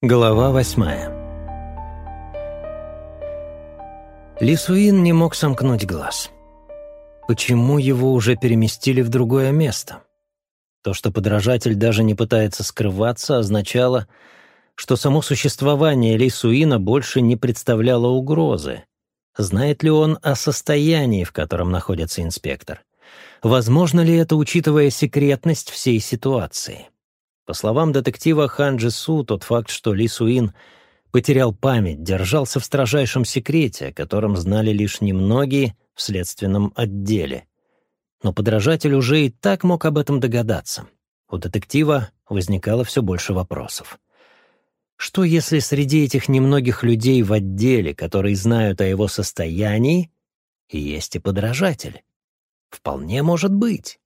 Глава восьмая Лисуин не мог сомкнуть глаз. Почему его уже переместили в другое место? То, что подражатель даже не пытается скрываться, означало, что само существование Лисуина больше не представляло угрозы. Знает ли он о состоянии, в котором находится инспектор? Возможно ли это, учитывая секретность всей ситуации? По словам детектива Хан Джису, тот факт, что Ли Суин потерял память, держался в строжайшем секрете, о котором знали лишь немногие в следственном отделе. Но подражатель уже и так мог об этом догадаться. У детектива возникало все больше вопросов. Что если среди этих немногих людей в отделе, которые знают о его состоянии, есть и подражатель? Вполне может быть.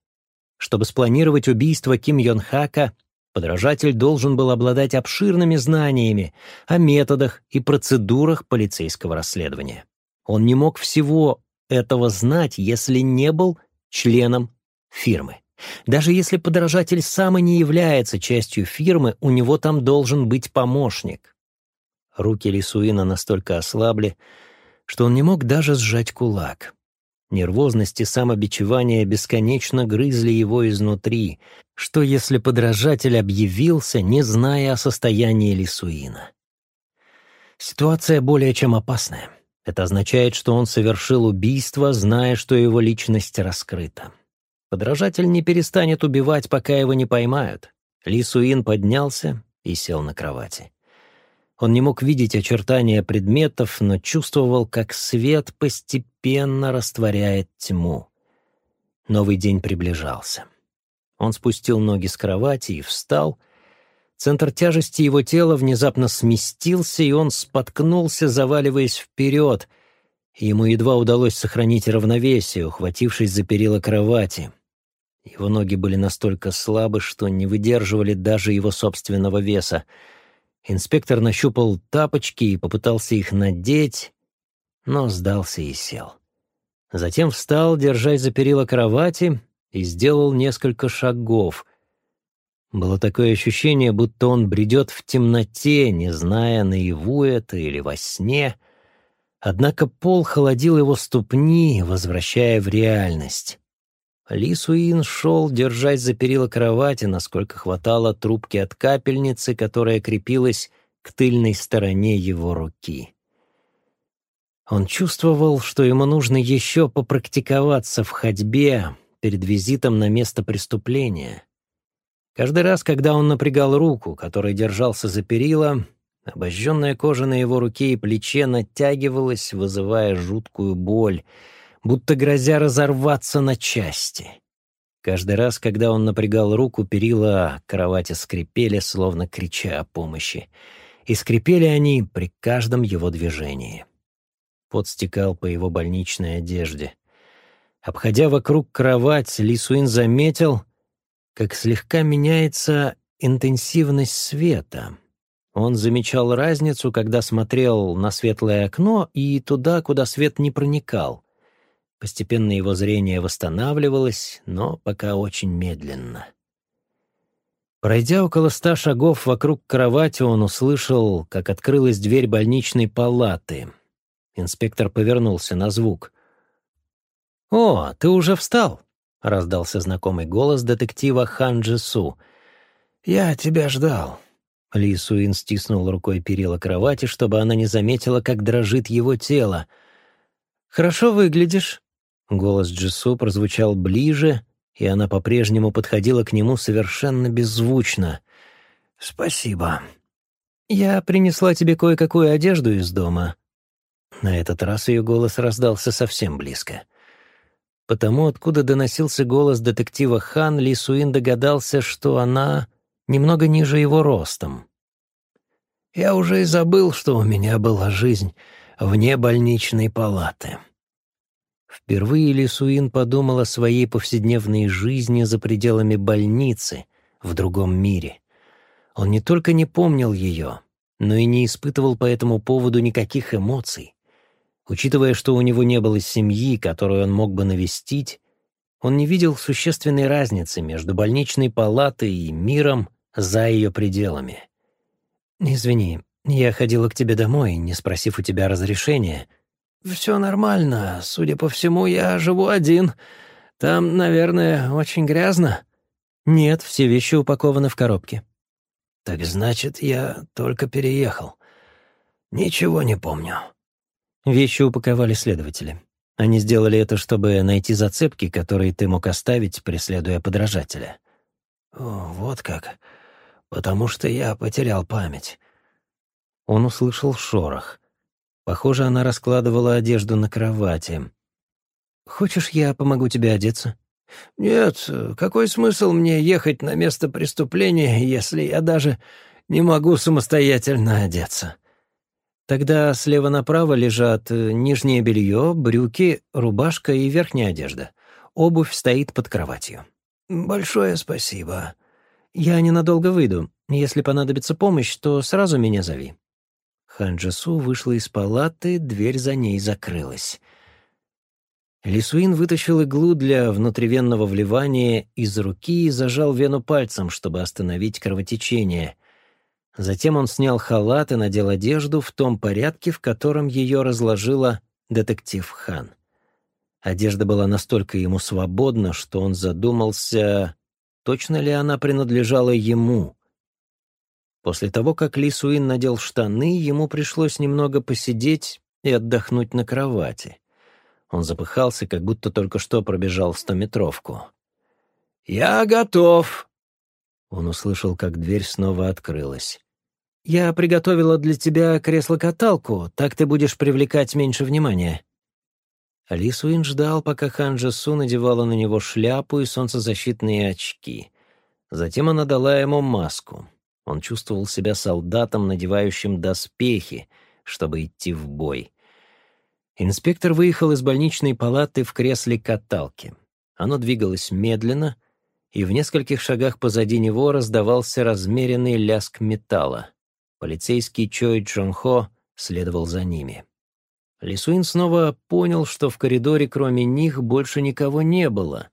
Чтобы спланировать убийство Ким Йон Хака, Подражатель должен был обладать обширными знаниями о методах и процедурах полицейского расследования. Он не мог всего этого знать, если не был членом фирмы. Даже если подражатель сам и не является частью фирмы, у него там должен быть помощник. Руки Лисуина настолько ослабли, что он не мог даже сжать кулак. Нервозность и самобичевание бесконечно грызли его изнутри. Что если подражатель объявился, не зная о состоянии Лисуина? Ситуация более чем опасная. Это означает, что он совершил убийство, зная, что его личность раскрыта. Подражатель не перестанет убивать, пока его не поймают. Лисуин поднялся и сел на кровати. Он не мог видеть очертания предметов, но чувствовал, как свет постепенно растворяет тьму. Новый день приближался. Он спустил ноги с кровати и встал. Центр тяжести его тела внезапно сместился, и он споткнулся, заваливаясь вперед. Ему едва удалось сохранить равновесие, ухватившись за перила кровати. Его ноги были настолько слабы, что не выдерживали даже его собственного веса — Инспектор нащупал тапочки и попытался их надеть, но сдался и сел. Затем встал, держась за перила кровати, и сделал несколько шагов. Было такое ощущение, будто он бредет в темноте, не зная, наяву это или во сне. Однако пол холодил его ступни, возвращая в реальность. Ли Суин шел, держась за перила кровати, насколько хватало трубки от капельницы, которая крепилась к тыльной стороне его руки. Он чувствовал, что ему нужно еще попрактиковаться в ходьбе перед визитом на место преступления. Каждый раз, когда он напрягал руку, которой держался за перила, обожженная кожа на его руке и плече натягивалась, вызывая жуткую боль — будто грозя разорваться на части. Каждый раз, когда он напрягал руку, перила кровати скрипели, словно крича о помощи. И скрипели они при каждом его движении. Пот стекал по его больничной одежде. Обходя вокруг кровать, Лисуин заметил, как слегка меняется интенсивность света. Он замечал разницу, когда смотрел на светлое окно и туда, куда свет не проникал. Постепенно его зрение восстанавливалось, но пока очень медленно. Пройдя около ста шагов вокруг кровати, он услышал, как открылась дверь больничной палаты. Инспектор повернулся на звук. «О, ты уже встал!» — раздался знакомый голос детектива Хан Джису. «Я тебя ждал». Ли Суин стиснул рукой перила кровати, чтобы она не заметила, как дрожит его тело. «Хорошо выглядишь», Голос Джису прозвучал ближе, и она по-прежнему подходила к нему совершенно беззвучно. «Спасибо. Я принесла тебе кое-какую одежду из дома». На этот раз ее голос раздался совсем близко. Потому, откуда доносился голос детектива Хан, Ли Суин догадался, что она немного ниже его ростом. «Я уже и забыл, что у меня была жизнь вне больничной палаты». Впервые Лисуин подумал о своей повседневной жизни за пределами больницы, в другом мире. Он не только не помнил ее, но и не испытывал по этому поводу никаких эмоций. Учитывая, что у него не было семьи, которую он мог бы навестить, он не видел существенной разницы между больничной палатой и миром за ее пределами. «Извини, я ходила к тебе домой, не спросив у тебя разрешения». «Все нормально. Судя по всему, я живу один. Там, наверное, очень грязно». «Нет, все вещи упакованы в коробке». «Так значит, я только переехал. Ничего не помню». Вещи упаковали следователи. Они сделали это, чтобы найти зацепки, которые ты мог оставить, преследуя подражателя. О, вот как. Потому что я потерял память. Он услышал шорох. Похоже, она раскладывала одежду на кровати. «Хочешь, я помогу тебе одеться?» «Нет, какой смысл мне ехать на место преступления, если я даже не могу самостоятельно одеться?» Тогда слева направо лежат э, нижнее белье, брюки, рубашка и верхняя одежда. Обувь стоит под кроватью. «Большое спасибо. Я ненадолго выйду. Если понадобится помощь, то сразу меня зови». Ханджесу вышла из палаты, дверь за ней закрылась. Лисуин вытащил иглу для внутривенного вливания из руки и зажал вену пальцем, чтобы остановить кровотечение. Затем он снял халат и надел одежду в том порядке, в котором ее разложила детектив Хан. Одежда была настолько ему свободна, что он задумался, точно ли она принадлежала ему. После того, как Ли Суин надел штаны, ему пришлось немного посидеть и отдохнуть на кровати. Он запыхался, как будто только что пробежал стометровку. «Я готов!» Он услышал, как дверь снова открылась. «Я приготовила для тебя кресло-каталку, так ты будешь привлекать меньше внимания». Ли Суин ждал, пока Хан Джесу надевала на него шляпу и солнцезащитные очки. Затем она дала ему маску. Он чувствовал себя солдатом, надевающим доспехи, чтобы идти в бой. Инспектор выехал из больничной палаты в кресле каталки. Оно двигалось медленно, и в нескольких шагах позади него раздавался размеренный ляск металла. Полицейский Чой Джонхо следовал за ними. Лисуин снова понял, что в коридоре кроме них больше никого не было.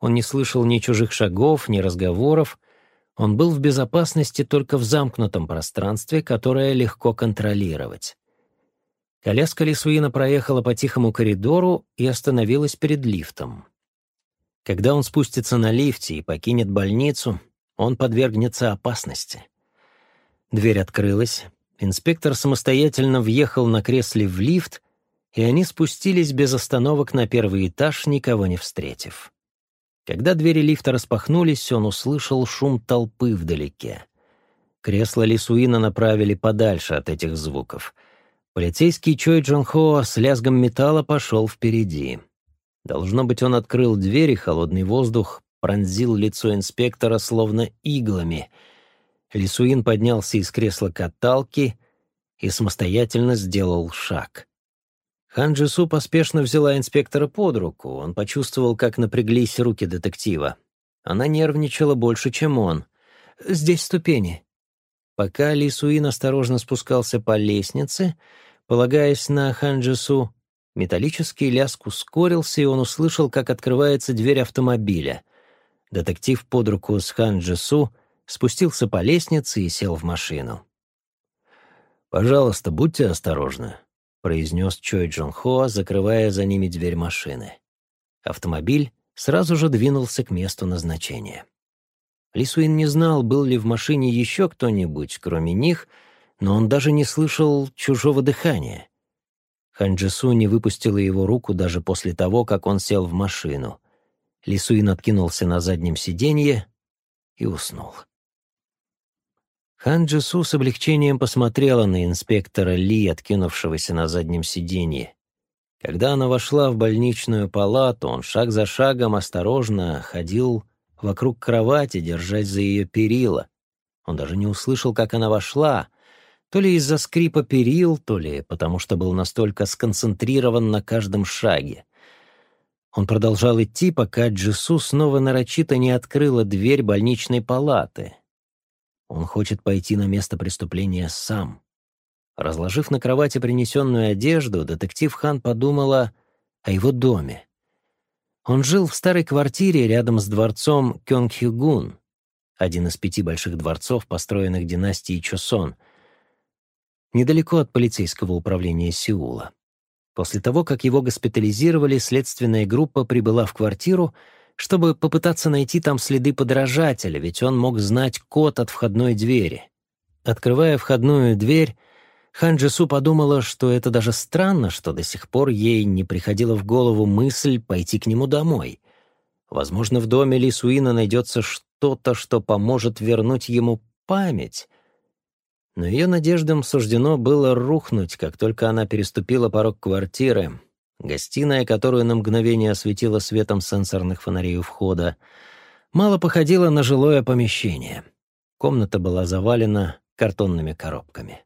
Он не слышал ни чужих шагов, ни разговоров. Он был в безопасности только в замкнутом пространстве, которое легко контролировать. Коляска Лисуина проехала по тихому коридору и остановилась перед лифтом. Когда он спустится на лифте и покинет больницу, он подвергнется опасности. Дверь открылась, инспектор самостоятельно въехал на кресле в лифт, и они спустились без остановок на первый этаж, никого не встретив. Когда двери лифта распахнулись, он услышал шум толпы вдалеке. Кресло Лисуина направили подальше от этих звуков — Полицейский Чой Джон Хо с лязгом металла пошел впереди. Должно быть, он открыл дверь, и холодный воздух пронзил лицо инспектора словно иглами. Лисуин поднялся из кресла каталки и самостоятельно сделал шаг. Хан Джису поспешно взяла инспектора под руку. Он почувствовал, как напряглись руки детектива. Она нервничала больше, чем он. «Здесь ступени». Пока Лисуин осторожно спускался по лестнице, Полагаясь на Ханджису, металлический лязг ускорился, и он услышал, как открывается дверь автомобиля. Детектив под руку с Ханджису спустился по лестнице и сел в машину. «Пожалуйста, будьте осторожны», — произнес Чой Джон Хо, закрывая за ними дверь машины. Автомобиль сразу же двинулся к месту назначения. Лисуин не знал, был ли в машине еще кто-нибудь, кроме них — но он даже не слышал чужого дыхания. Ханджису не выпустила его руку даже после того, как он сел в машину. Лисуин откинулся на заднем сиденье и уснул. Ханджису с облегчением посмотрела на инспектора Ли, откинувшегося на заднем сиденье. Когда она вошла в больничную палату, он шаг за шагом осторожно ходил вокруг кровати, держась за ее перила. Он даже не услышал, как она вошла, то ли из-за скрипа перил, то ли потому что был настолько сконцентрирован на каждом шаге. Он продолжал идти, пока Джису снова нарочито не открыла дверь больничной палаты. Он хочет пойти на место преступления сам. Разложив на кровати принесенную одежду, детектив Хан подумала о его доме. Он жил в старой квартире рядом с дворцом Кёнгхюгун, один из пяти больших дворцов, построенных династией Чосон — недалеко от полицейского управления Сеула. После того, как его госпитализировали, следственная группа прибыла в квартиру, чтобы попытаться найти там следы подражателя, ведь он мог знать код от входной двери. Открывая входную дверь, Хан Джису подумала, что это даже странно, что до сих пор ей не приходила в голову мысль пойти к нему домой. Возможно, в доме Ли Суина найдется что-то, что поможет вернуть ему память. Но ее надеждам суждено было рухнуть, как только она переступила порог квартиры. Гостиная, которую на мгновение осветила светом сенсорных фонарей у входа, мало походила на жилое помещение. Комната была завалена картонными коробками.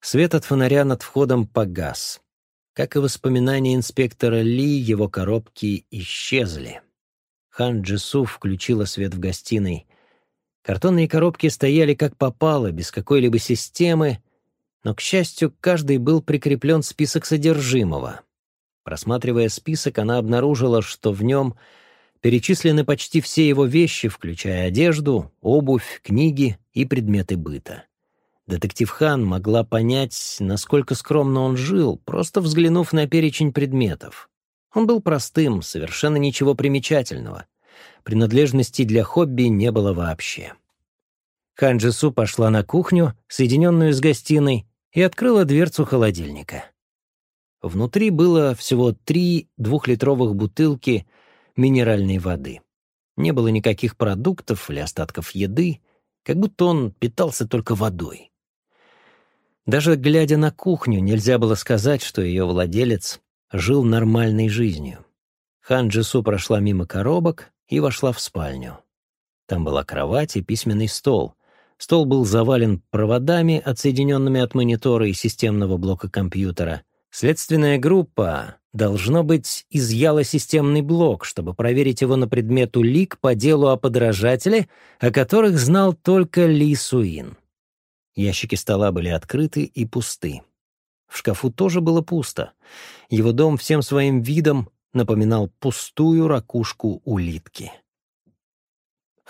Свет от фонаря над входом погас. Как и воспоминания инспектора Ли, его коробки исчезли. Хан Джису включила свет в гостиной. Картонные коробки стояли как попало, без какой-либо системы, но, к счастью, каждый был прикреплен список содержимого. Просматривая список, она обнаружила, что в нем перечислены почти все его вещи, включая одежду, обувь, книги и предметы быта. Детектив Хан могла понять, насколько скромно он жил, просто взглянув на перечень предметов. Он был простым, совершенно ничего примечательного. Принадлежностей для хобби не было вообще. Хан Джису пошла на кухню, соединенную с гостиной, и открыла дверцу холодильника. Внутри было всего три двухлитровых бутылки минеральной воды. Не было никаких продуктов или остатков еды, как будто он питался только водой. Даже глядя на кухню, нельзя было сказать, что ее владелец жил нормальной жизнью. Хан Джису прошла мимо коробок и вошла в спальню. Там была кровать и письменный стол. Стол был завален проводами, отсоединенными от монитора и системного блока компьютера. Следственная группа, должно быть, изъяла системный блок, чтобы проверить его на предмет улик по делу о подражателе, о которых знал только Ли Суин. Ящики стола были открыты и пусты. В шкафу тоже было пусто. Его дом всем своим видом напоминал пустую ракушку улитки.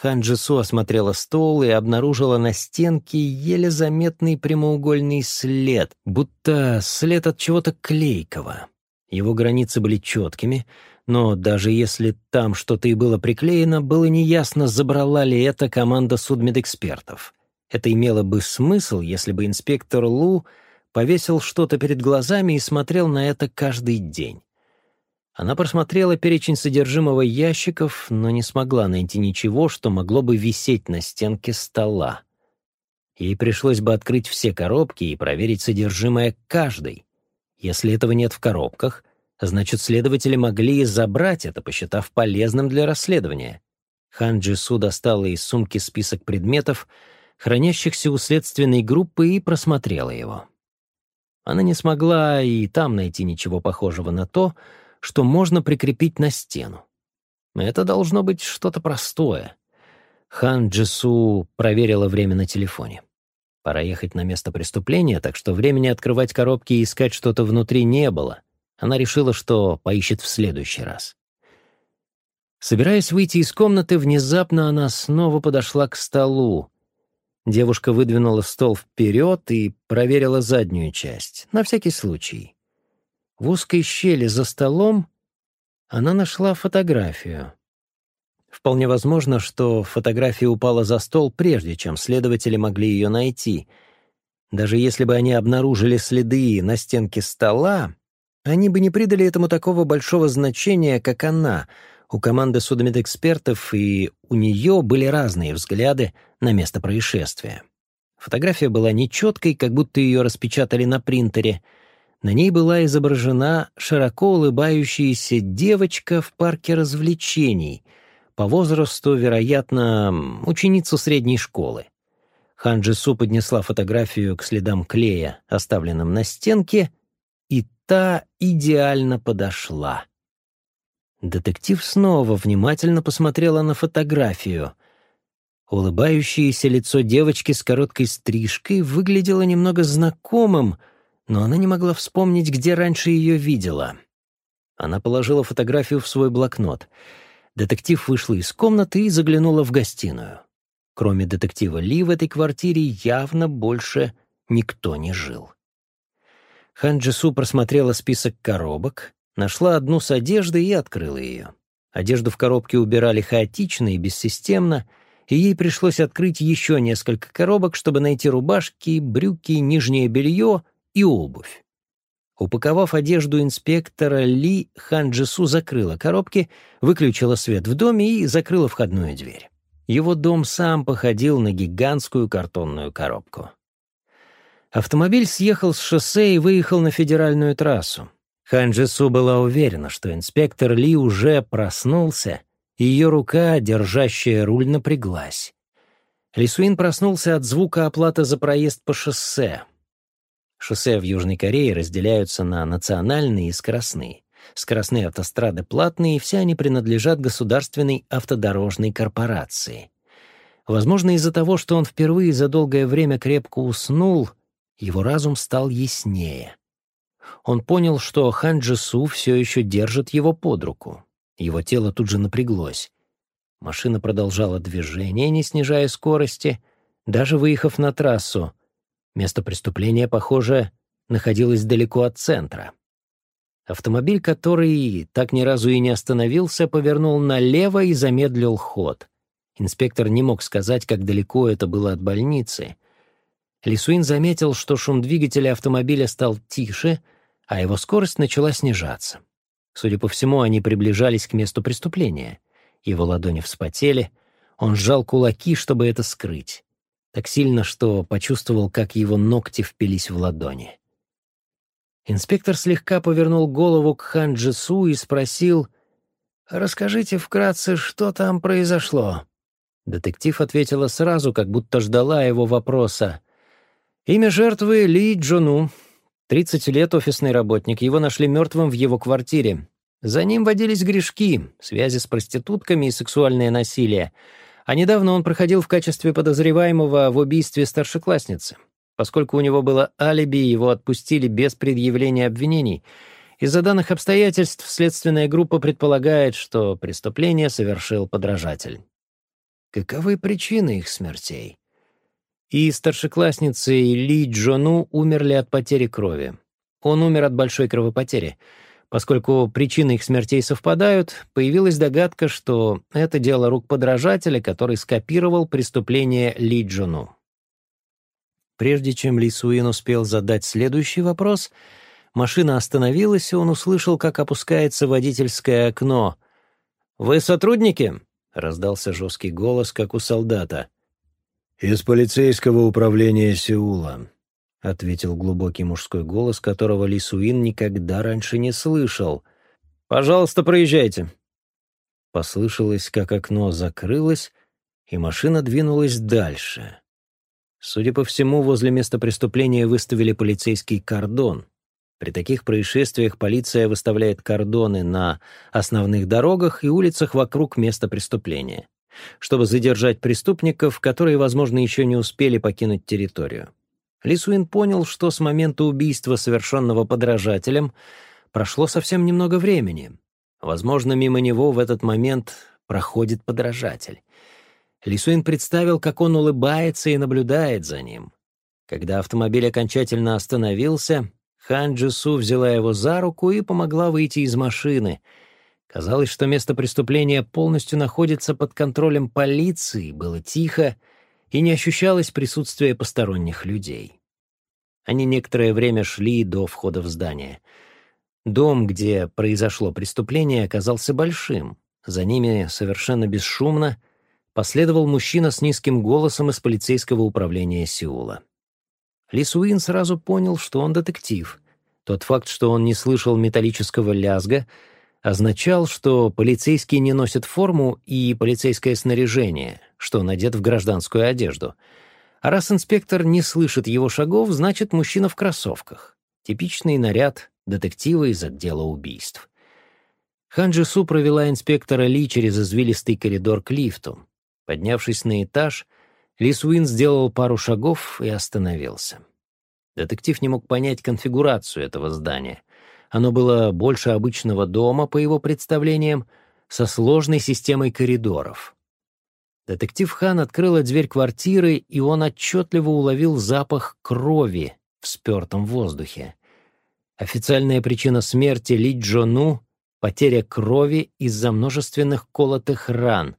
Хан Джису осмотрела стол и обнаружила на стенке еле заметный прямоугольный след, будто след от чего-то клейкого. Его границы были четкими, но даже если там что-то и было приклеено, было неясно, забрала ли это команда судмедэкспертов. Это имело бы смысл, если бы инспектор Лу повесил что-то перед глазами и смотрел на это каждый день. Она просмотрела перечень содержимого ящиков, но не смогла найти ничего, что могло бы висеть на стенке стола. Ей пришлось бы открыть все коробки и проверить содержимое каждой. Если этого нет в коробках, значит, следователи могли забрать это, посчитав полезным для расследования. Хан Джису достала из сумки список предметов, хранящихся у следственной группы, и просмотрела его. Она не смогла и там найти ничего похожего на то, что можно прикрепить на стену. Это должно быть что-то простое. Хан Джису проверила время на телефоне. Пора ехать на место преступления, так что времени открывать коробки и искать что-то внутри не было. Она решила, что поищет в следующий раз. Собираясь выйти из комнаты, внезапно она снова подошла к столу, Девушка выдвинула стол вперед и проверила заднюю часть, на всякий случай. В узкой щели за столом она нашла фотографию. Вполне возможно, что фотография упала за стол, прежде чем следователи могли ее найти. Даже если бы они обнаружили следы на стенке стола, они бы не придали этому такого большого значения, как она — у команды судмедэкспертов и у нее были разные взгляды на место происшествия. Фотография была нечеткой, как будто ее распечатали на принтере. На ней была изображена широко улыбающаяся девочка в парке развлечений, по возрасту, вероятно, ученицу средней школы. Хан Джису поднесла фотографию к следам клея, оставленным на стенке, и та идеально подошла. Детектив снова внимательно посмотрела на фотографию. Улыбающееся лицо девочки с короткой стрижкой выглядело немного знакомым, но она не могла вспомнить, где раньше ее видела. Она положила фотографию в свой блокнот. Детектив вышла из комнаты и заглянула в гостиную. Кроме детектива Ли в этой квартире явно больше никто не жил. Хан Джису просмотрела список коробок, нашла одну с одеждой и открыла ее. Одежду в коробке убирали хаотично и бессистемно, и ей пришлось открыть еще несколько коробок, чтобы найти рубашки, брюки, нижнее белье и обувь. Упаковав одежду инспектора, Ли Хан Джису закрыла коробки, выключила свет в доме и закрыла входную дверь. Его дом сам походил на гигантскую картонную коробку. Автомобиль съехал с шоссе и выехал на федеральную трассу. Хан Джису была уверена, что инспектор Ли уже проснулся, и ее рука, держащая руль, напряглась. Лисуин проснулся от звука оплаты за проезд по шоссе. Шоссе в Южной Корее разделяются на национальные и скоростные. Скоростные автострады платные, и все они принадлежат государственной автодорожной корпорации. Возможно, из-за того, что он впервые за долгое время крепко уснул, его разум стал яснее. Он понял, что Хан Джису все еще держит его под руку. Его тело тут же напряглось. Машина продолжала движение, не снижая скорости, даже выехав на трассу. Место преступления, похоже, находилось далеко от центра. Автомобиль, который так ни разу и не остановился, повернул налево и замедлил ход. Инспектор не мог сказать, как далеко это было от больницы. Лисуин заметил, что шум двигателя автомобиля стал тише, а его скорость начала снижаться. Судя по всему, они приближались к месту преступления. Его ладони вспотели, он сжал кулаки, чтобы это скрыть так сильно, что почувствовал, как его ногти впились в ладони. Инспектор слегка повернул голову к Хан Джису и спросил, «Расскажите вкратце, что там произошло?» Детектив ответила сразу, как будто ждала его вопроса. «Имя жертвы Ли Джону. 30 лет офисный работник. Его нашли мертвым в его квартире. За ним водились грешки, связи с проститутками и сексуальное насилие. А недавно он проходил в качестве подозреваемого в убийстве старшеклассницы. Поскольку у него было алиби, его отпустили без предъявления обвинений. Из-за данных обстоятельств следственная группа предполагает, что преступление совершил подражатель. Каковы причины их смертей? И старшеклассницы Ли Джону умерли от потери крови. Он умер от большой кровопотери — Поскольку причины их смертей совпадают, появилась догадка, что это дело рук подражателя, который скопировал преступление Ли Джуну. Прежде чем Ли Суин успел задать следующий вопрос, машина остановилась, и он услышал, как опускается водительское окно. «Вы сотрудники?» — раздался жесткий голос, как у солдата. «Из полицейского управления Сеула», — ответил глубокий мужской голос, которого Лисуин никогда раньше не слышал. «Пожалуйста, проезжайте». Послышалось, как окно закрылось, и машина двинулась дальше. Судя по всему, возле места преступления выставили полицейский кордон. При таких происшествиях полиция выставляет кордоны на основных дорогах и улицах вокруг места преступления, чтобы задержать преступников, которые, возможно, еще не успели покинуть территорию. Лисуин понял, что с момента убийства, совершенного подражателем, прошло совсем немного времени. Возможно, мимо него в этот момент проходит подражатель. Лисуин представил, как он улыбается и наблюдает за ним. Когда автомобиль окончательно остановился, Хан Джису взяла его за руку и помогла выйти из машины. Казалось, что место преступления полностью находится под контролем полиции, было тихо, и не ощущалось присутствия посторонних людей. Они некоторое время шли до входа в здание. Дом, где произошло преступление, оказался большим. За ними совершенно бесшумно последовал мужчина с низким голосом из полицейского управления Сеула. Ли Суин сразу понял, что он детектив. Тот факт, что он не слышал металлического лязга, означал, что полицейские не носят форму и полицейское снаряжение, что он одет в гражданскую одежду. А раз инспектор не слышит его шагов, значит, мужчина в кроссовках. Типичный наряд детектива из отдела убийств. Ханджи Су провела инспектора Ли через извилистый коридор к лифту. Поднявшись на этаж, Ли Суин сделал пару шагов и остановился. Детектив не мог понять конфигурацию этого здания. Оно было больше обычного дома, по его представлениям, со сложной системой коридоров. Детектив Хан открыла дверь квартиры, и он отчетливо уловил запах крови в спертом воздухе. Официальная причина смерти Ли Джону — потеря крови из-за множественных колотых ран,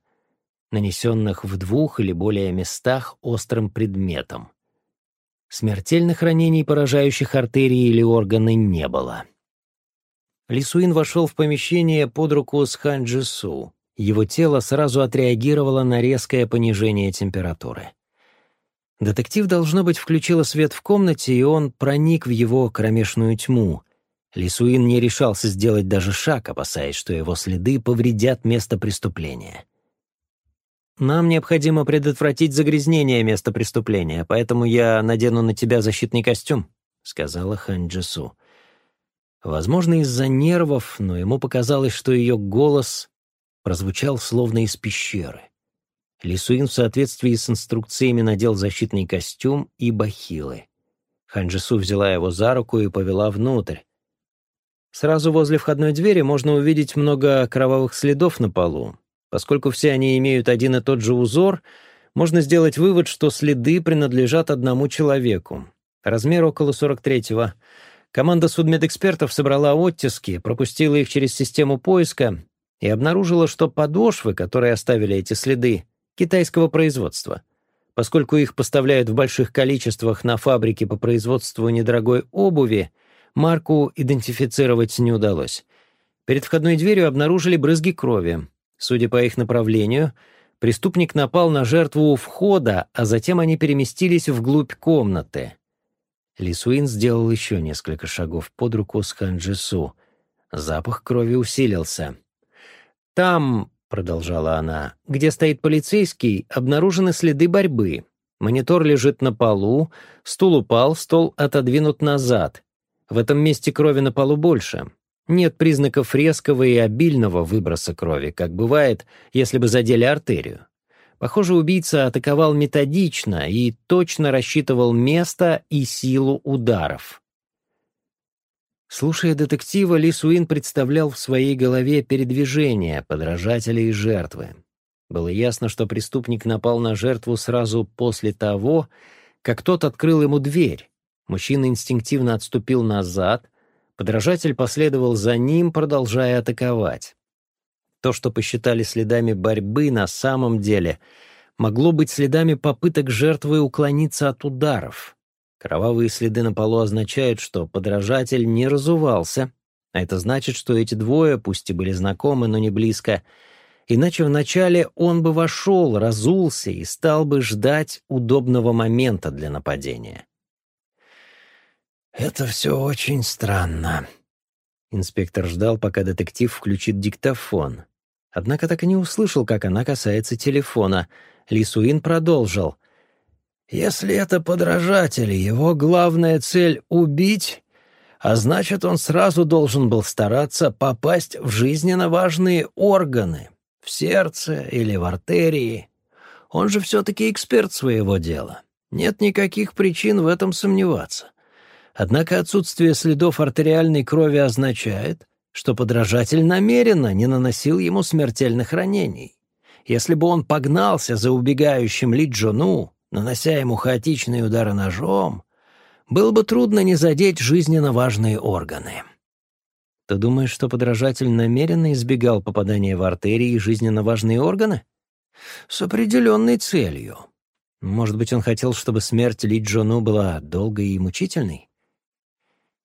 нанесенных в двух или более местах острым предметом. Смертельных ранений, поражающих артерии или органы, не было. Лисуин вошел в помещение под руку с Хан Джису. Его тело сразу отреагировало на резкое понижение температуры. Детектив, должно быть, включила свет в комнате, и он проник в его кромешную тьму. Лисуин не решался сделать даже шаг, опасаясь, что его следы повредят место преступления. «Нам необходимо предотвратить загрязнение места преступления, поэтому я надену на тебя защитный костюм», — сказала Хан Джису. Возможно, из-за нервов, но ему показалось, что ее голос прозвучал словно из пещеры. Лисуин в соответствии с инструкциями надел защитный костюм и бахилы. Ханджису взяла его за руку и повела внутрь. Сразу возле входной двери можно увидеть много кровавых следов на полу. Поскольку все они имеют один и тот же узор, можно сделать вывод, что следы принадлежат одному человеку. Размер около 43-го. Команда судмедэкспертов собрала оттиски, пропустила их через систему поиска и обнаружила, что подошвы, которые оставили эти следы, китайского производства. Поскольку их поставляют в больших количествах на фабрике по производству недорогой обуви, марку идентифицировать не удалось. Перед входной дверью обнаружили брызги крови. Судя по их направлению, преступник напал на жертву у входа, а затем они переместились вглубь комнаты. Лисуин сделал еще несколько шагов под руку с Ханджису. Запах крови усилился. «Там», — продолжала она, — «где стоит полицейский, обнаружены следы борьбы. Монитор лежит на полу, стул упал, стол отодвинут назад. В этом месте крови на полу больше. Нет признаков резкого и обильного выброса крови, как бывает, если бы задели артерию. Похоже, убийца атаковал методично и точно рассчитывал место и силу ударов. Слушая детектива, Ли Суин представлял в своей голове передвижение подражателя и жертвы. Было ясно, что преступник напал на жертву сразу после того, как тот открыл ему дверь. Мужчина инстинктивно отступил назад, подражатель последовал за ним, продолжая атаковать. То, что посчитали следами борьбы, на самом деле могло быть следами попыток жертвы уклониться от ударов. Кровавые следы на полу означают, что подражатель не разувался, а это значит, что эти двое, пусть и были знакомы, но не близко, иначе вначале он бы вошел, разулся и стал бы ждать удобного момента для нападения. «Это все очень странно». Инспектор ждал, пока детектив включит диктофон. Однако так и не услышал, как она касается телефона. Лисуин продолжил. «Если это подражатель, его главная цель — убить, а значит, он сразу должен был стараться попасть в жизненно важные органы, в сердце или в артерии. Он же все-таки эксперт своего дела. Нет никаких причин в этом сомневаться. Однако отсутствие следов артериальной крови означает, что подражатель намеренно не наносил ему смертельных ранений. Если бы он погнался за убегающим Ли Джону, нанося ему хаотичные удары ножом, было бы трудно не задеть жизненно важные органы. Ты думаешь, что подражатель намеренно избегал попадания в артерии и жизненно важные органы? С определенной целью. Может быть, он хотел, чтобы смерть Ли Джону была долгой и мучительной?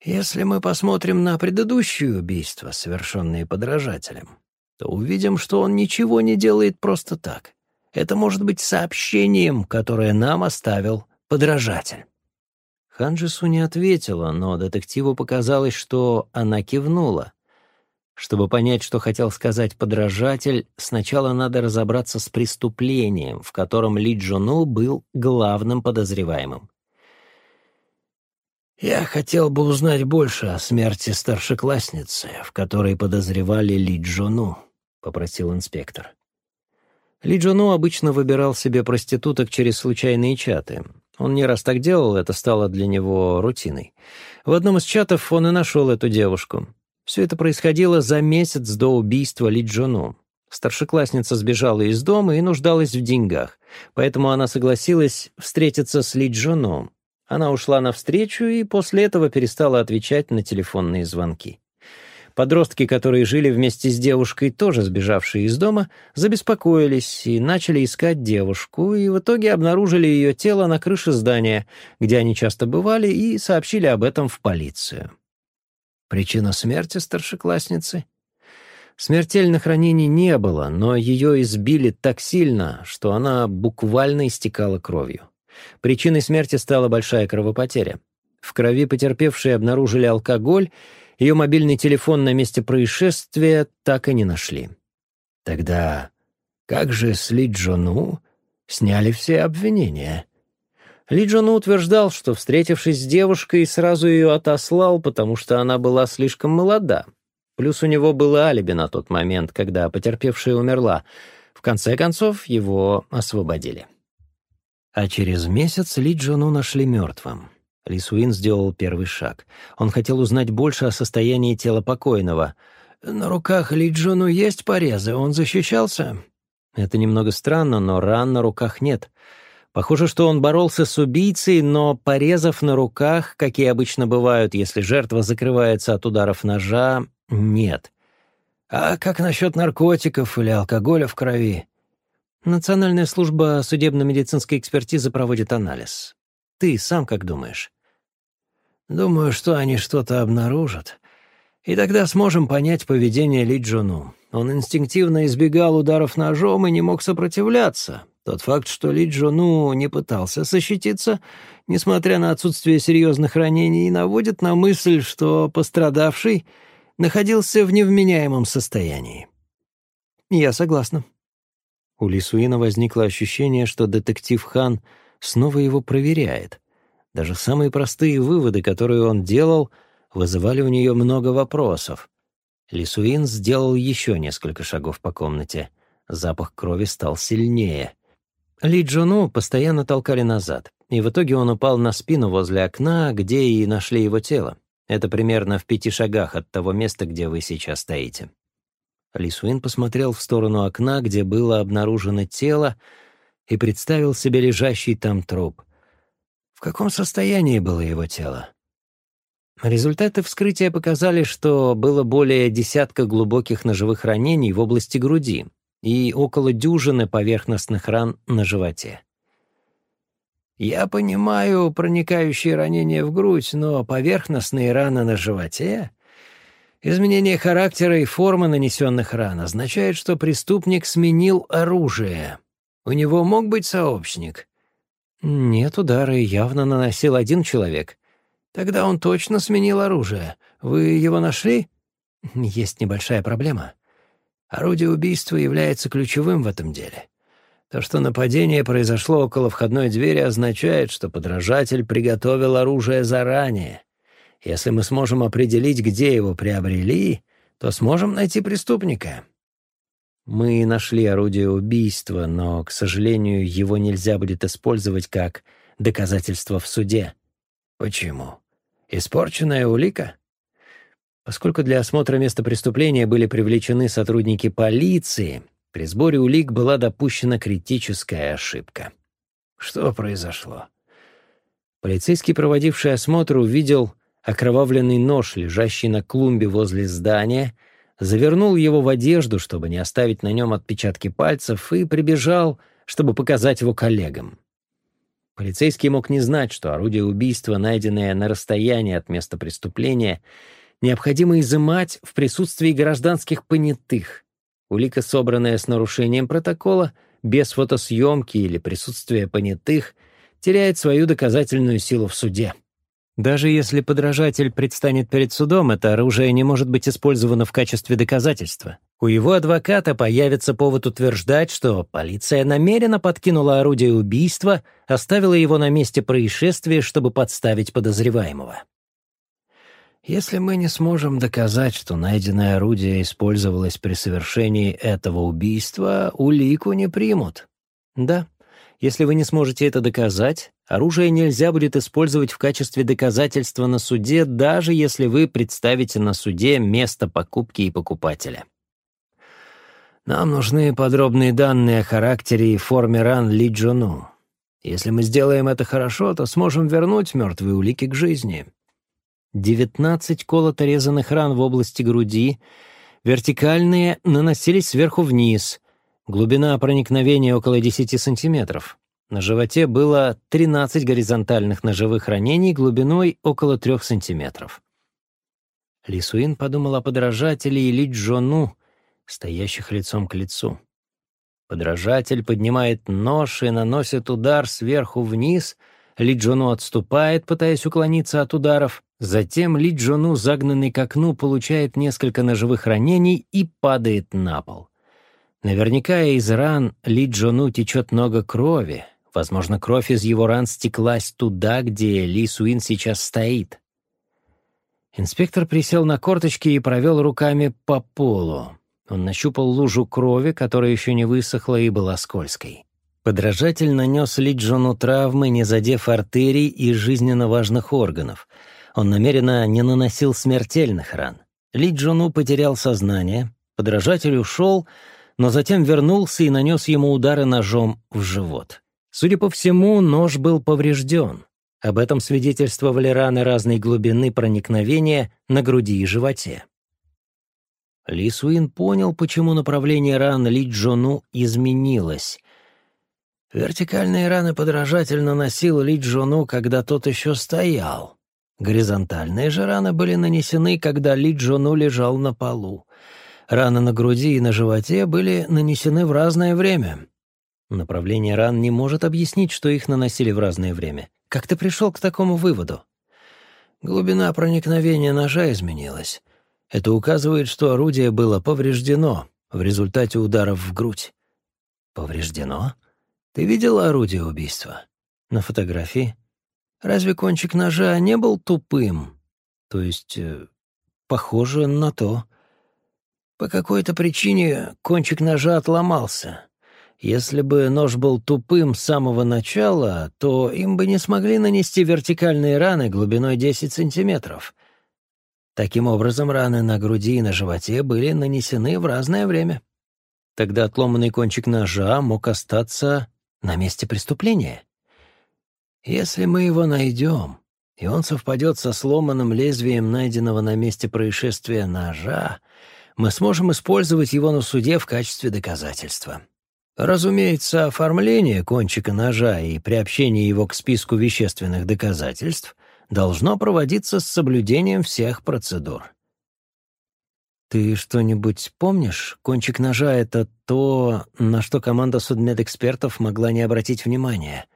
Если мы посмотрим на предыдущие убийства, совершенные подражателем, то увидим, что он ничего не делает просто так. Это может быть сообщением, которое нам оставил подражатель. Ханджису не ответила, но детективу показалось, что она кивнула. Чтобы понять, что хотел сказать подражатель, сначала надо разобраться с преступлением, в котором Ли Джуну был главным подозреваемым. «Я хотел бы узнать больше о смерти старшеклассницы, в которой подозревали Ли Джону», — попросил инспектор. Ли Джону обычно выбирал себе проституток через случайные чаты. Он не раз так делал, это стало для него рутиной. В одном из чатов он и нашел эту девушку. Все это происходило за месяц до убийства Ли Джону. Старшеклассница сбежала из дома и нуждалась в деньгах, поэтому она согласилась встретиться с Ли Джоном. Она ушла навстречу и после этого перестала отвечать на телефонные звонки. Подростки, которые жили вместе с девушкой, тоже сбежавшие из дома, забеспокоились и начали искать девушку, и в итоге обнаружили ее тело на крыше здания, где они часто бывали, и сообщили об этом в полицию. Причина смерти старшеклассницы? Смертельных ранений не было, но ее избили так сильно, что она буквально истекала кровью. Причиной смерти стала большая кровопотеря. В крови потерпевшие обнаружили алкоголь ее мобильный телефон на месте происшествия так и не нашли. Тогда как же с Ли Джону сняли все обвинения? Ли Джону утверждал, что, встретившись с девушкой, сразу ее отослал, потому что она была слишком молода. Плюс у него было алиби на тот момент, когда потерпевшая умерла. В конце концов, его освободили. А через месяц Ли Джону нашли мертвым. Лисуин сделал первый шаг. Он хотел узнать больше о состоянии тела покойного. «На руках Ли Джону есть порезы, он защищался?» Это немного странно, но ран на руках нет. Похоже, что он боролся с убийцей, но порезов на руках, какие обычно бывают, если жертва закрывается от ударов ножа, нет. «А как насчет наркотиков или алкоголя в крови?» Национальная служба судебно-медицинской экспертизы проводит анализ. Ты сам как думаешь? Думаю, что они что-то обнаружат. И тогда сможем понять поведение Ли Джуну. Он инстинктивно избегал ударов ножом и не мог сопротивляться. Тот факт, что Ли Джуну не пытался защититься, несмотря на отсутствие серьезных ранений, наводит на мысль, что пострадавший находился в невменяемом состоянии. Я согласна. У Лисуина возникло ощущение, что детектив Хан снова его проверяет — даже самые простые выводы, которые он делал, вызывали у нее много вопросов. Лисуин сделал еще несколько шагов по комнате. Запах крови стал сильнее. Ли Джуну постоянно толкали назад, и в итоге он упал на спину возле окна, где и нашли его тело. Это примерно в пяти шагах от того места, где вы сейчас стоите. Ли Суин посмотрел в сторону окна, где было обнаружено тело, и представил себе лежащий там труп. В каком состоянии было его тело? Результаты вскрытия показали, что было более десятка глубоких ножевых ранений в области груди и около дюжины поверхностных ран на животе. Я понимаю проникающие ранения в грудь, но поверхностные раны на животе Изменение характера и формы нанесенных ран означает, что преступник сменил оружие. У него мог быть сообщник. «Нет, удары явно наносил один человек. Тогда он точно сменил оружие. Вы его нашли?» «Есть небольшая проблема. Орудие убийства является ключевым в этом деле. То, что нападение произошло около входной двери, означает, что подражатель приготовил оружие заранее. Если мы сможем определить, где его приобрели, то сможем найти преступника». Мы нашли орудие убийства, но, к сожалению, его нельзя будет использовать как доказательство в суде. Почему? Испорченная улика? Поскольку для осмотра места преступления были привлечены сотрудники полиции, при сборе улик была допущена критическая ошибка. Что произошло? Полицейский, проводивший осмотр, увидел окровавленный нож, лежащий на клумбе возле здания — завернул его в одежду, чтобы не оставить на нем отпечатки пальцев, и прибежал, чтобы показать его коллегам. Полицейский мог не знать, что орудие убийства, найденное на расстоянии от места преступления, необходимо изымать в присутствии гражданских понятых. Улика, собранная с нарушением протокола, без фотосъемки или присутствия понятых, теряет свою доказательную силу в суде. Даже если подражатель предстанет перед судом, это оружие не может быть использовано в качестве доказательства. У его адвоката появится повод утверждать, что полиция намеренно подкинула орудие убийства, оставила его на месте происшествия, чтобы подставить подозреваемого. Если мы не сможем доказать, что найденное орудие использовалось при совершении этого убийства, улику не примут. Да, если вы не сможете это доказать, оружие нельзя будет использовать в качестве доказательства на суде, даже если вы представите на суде место покупки и покупателя. Нам нужны подробные данные о характере и форме ран Ли Джуну. Если мы сделаем это хорошо, то сможем вернуть мертвые улики к жизни. Девятнадцать колото-резанных ран в области груди, вертикальные наносились сверху вниз, глубина проникновения около 10 сантиметров. На животе было 13 горизонтальных ножевых ранений глубиной около 3 сантиметров. Лисуин подумал о подражателе Или Джону, стоящих лицом к лицу. Подражатель поднимает нож и наносит удар сверху вниз. Ли Джону отступает, пытаясь уклониться от ударов. Затем Ли Джону, загнанный к окну, получает несколько ножевых ранений и падает на пол. Наверняка из ран Ли Джону течет много крови. Возможно, кровь из его ран стеклась туда, где Ли Суин сейчас стоит. Инспектор присел на корточки и провел руками по полу. Он нащупал лужу крови, которая еще не высохла и была скользкой. Подражатель нанес Лиджону травмы, не задев артерий и жизненно важных органов. Он намеренно не наносил смертельных ран. Лиджону потерял сознание, подражатель ушел, но затем вернулся и нанес ему удары ножом в живот. Судя по всему, нож был поврежден. Об этом свидетельствовали раны разной глубины проникновения на груди и животе. Ли Суин понял, почему направление ран Ли Джону изменилось. Вертикальные раны подражатель наносил Ли Джону, когда тот еще стоял. Горизонтальные же раны были нанесены, когда Ли Джону лежал на полу. Раны на груди и на животе были нанесены в разное время. Направление ран не может объяснить, что их наносили в разное время. Как ты пришел к такому выводу? Глубина проникновения ножа изменилась. Это указывает, что орудие было повреждено в результате ударов в грудь. Повреждено? Ты видела орудие убийства? На фотографии? Разве кончик ножа не был тупым? То есть, э, похоже на то. По какой-то причине кончик ножа отломался. Если бы нож был тупым с самого начала, то им бы не смогли нанести вертикальные раны глубиной 10 сантиметров — Таким образом, раны на груди и на животе были нанесены в разное время. Тогда отломанный кончик ножа мог остаться на месте преступления. Если мы его найдем, и он совпадет со сломанным лезвием найденного на месте происшествия ножа, мы сможем использовать его на суде в качестве доказательства. Разумеется, оформление кончика ножа и приобщение его к списку вещественных доказательств должно проводиться с соблюдением всех процедур. «Ты что-нибудь помнишь? Кончик ножа — это то, на что команда судмедэкспертов могла не обратить внимания».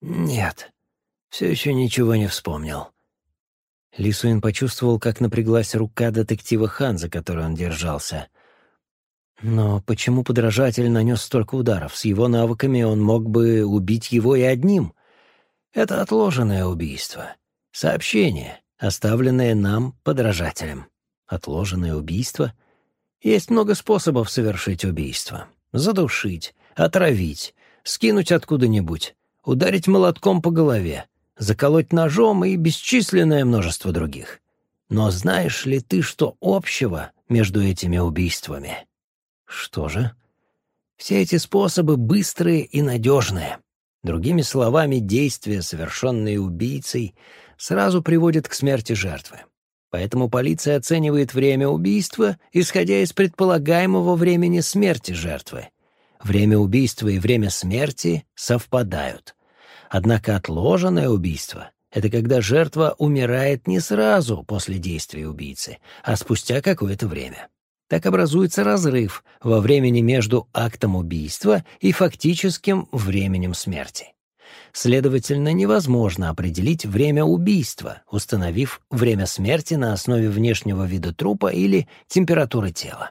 «Нет, все еще ничего не вспомнил». Лисуин почувствовал, как напряглась рука детектива Хан, за которой он держался. Но почему подражатель нанес столько ударов? С его навыками он мог бы убить его и одним. Это отложенное убийство. Сообщение, оставленное нам подражателем. Отложенное убийство? Есть много способов совершить убийство. Задушить, отравить, скинуть откуда-нибудь, ударить молотком по голове, заколоть ножом и бесчисленное множество других. Но знаешь ли ты, что общего между этими убийствами? Что же? Все эти способы быстрые и надежные. Другими словами, действия, совершенные убийцей, сразу приводят к смерти жертвы. Поэтому полиция оценивает время убийства, исходя из предполагаемого времени смерти жертвы. Время убийства и время смерти совпадают. Однако отложенное убийство — это когда жертва умирает не сразу после действия убийцы, а спустя какое-то время. Так образуется разрыв во времени между актом убийства и фактическим временем смерти. Следовательно, невозможно определить время убийства, установив время смерти на основе внешнего вида трупа или температуры тела.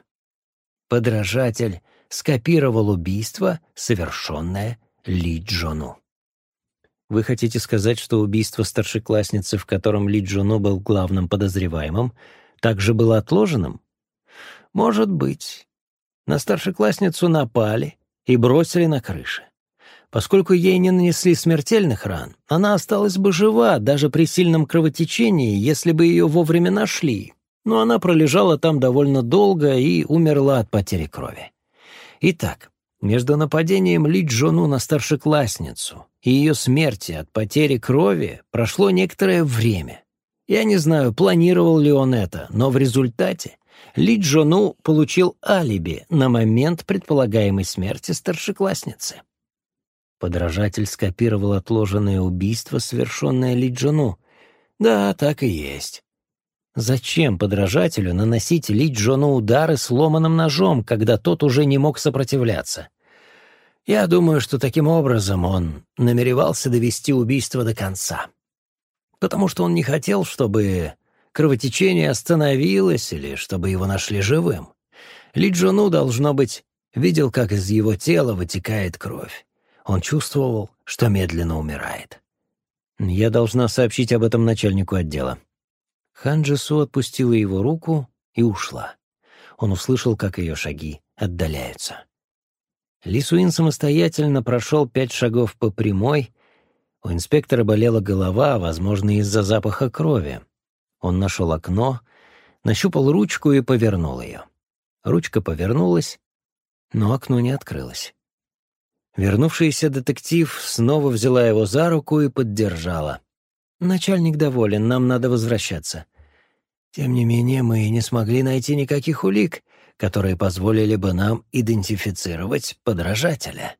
Подражатель скопировал убийство, совершенное Ли Джону. Вы хотите сказать, что убийство старшеклассницы, в котором Ли Джону был главным подозреваемым, также было отложенным? Может быть. На старшеклассницу напали и бросили на крыше. Поскольку ей не нанесли смертельных ран, она осталась бы жива даже при сильном кровотечении, если бы ее вовремя нашли. но она пролежала там довольно долго и умерла от потери крови. Итак, между нападением Ли Джону на старшеклассницу и ее смерти от потери крови прошло некоторое время. Я не знаю, планировал ли он это, но в результате Ли Джону получил алиби на момент предполагаемой смерти старшеклассницы. Подражатель скопировал отложенное убийство, совершенное Ли Джону. Да, так и есть. Зачем подражателю наносить Ли Джону удары сломанным ножом, когда тот уже не мог сопротивляться? Я думаю, что таким образом он намеревался довести убийство до конца. Потому что он не хотел, чтобы кровотечение остановилось или чтобы его нашли живым. Ли Джону, должно быть, видел, как из его тела вытекает кровь. Он чувствовал, что медленно умирает. «Я должна сообщить об этом начальнику отдела». Хан Джису отпустила его руку и ушла. Он услышал, как ее шаги отдаляются. Лисуин самостоятельно прошел пять шагов по прямой. У инспектора болела голова, возможно, из-за запаха крови. Он нашел окно, нащупал ручку и повернул ее. Ручка повернулась, но окно не открылось. Вернувшийся детектив снова взяла его за руку и поддержала. «Начальник доволен, нам надо возвращаться». «Тем не менее, мы не смогли найти никаких улик которые позволили бы нам идентифицировать подражателя.